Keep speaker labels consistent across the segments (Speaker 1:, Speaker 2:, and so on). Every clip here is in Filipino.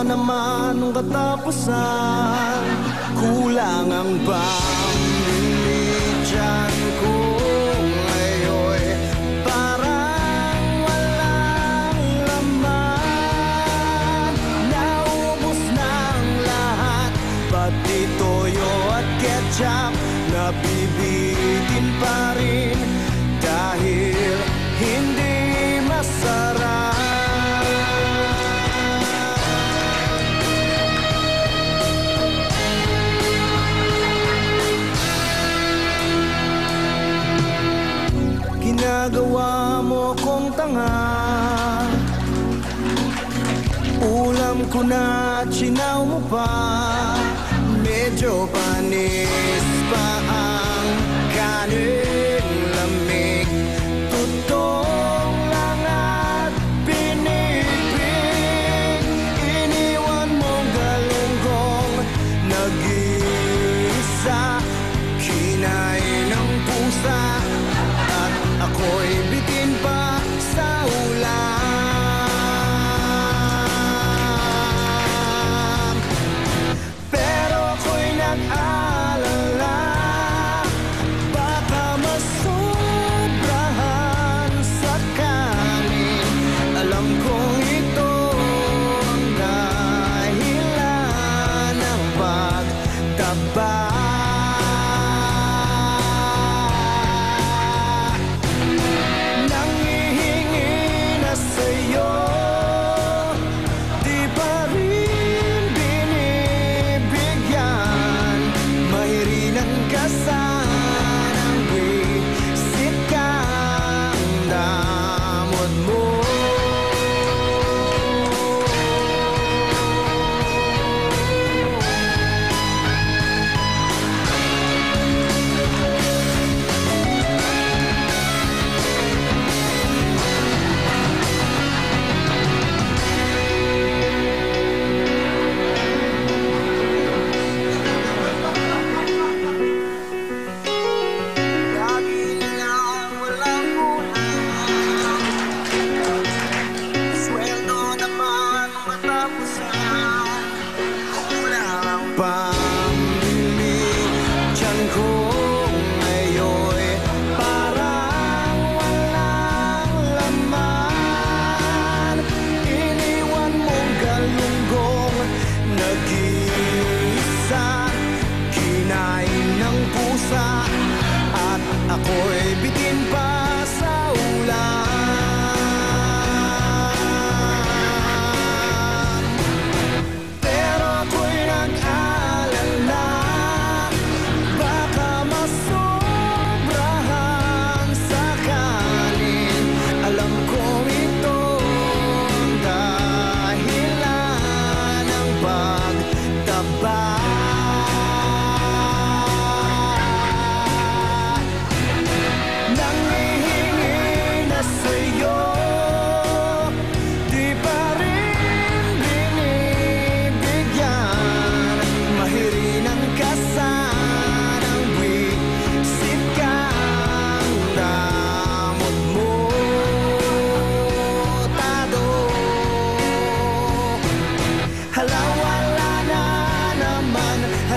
Speaker 1: Naman ng katapusan. Kulang ang pamili dyan ko ngayon. Parang walang laman. Naubos na ang lahat. Pati toyo at ketchup Nabibitin pa rin Ginagawa mo kong tanga. Ulam ko na at sinaw mo pa. Medyo panis pa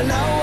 Speaker 1: know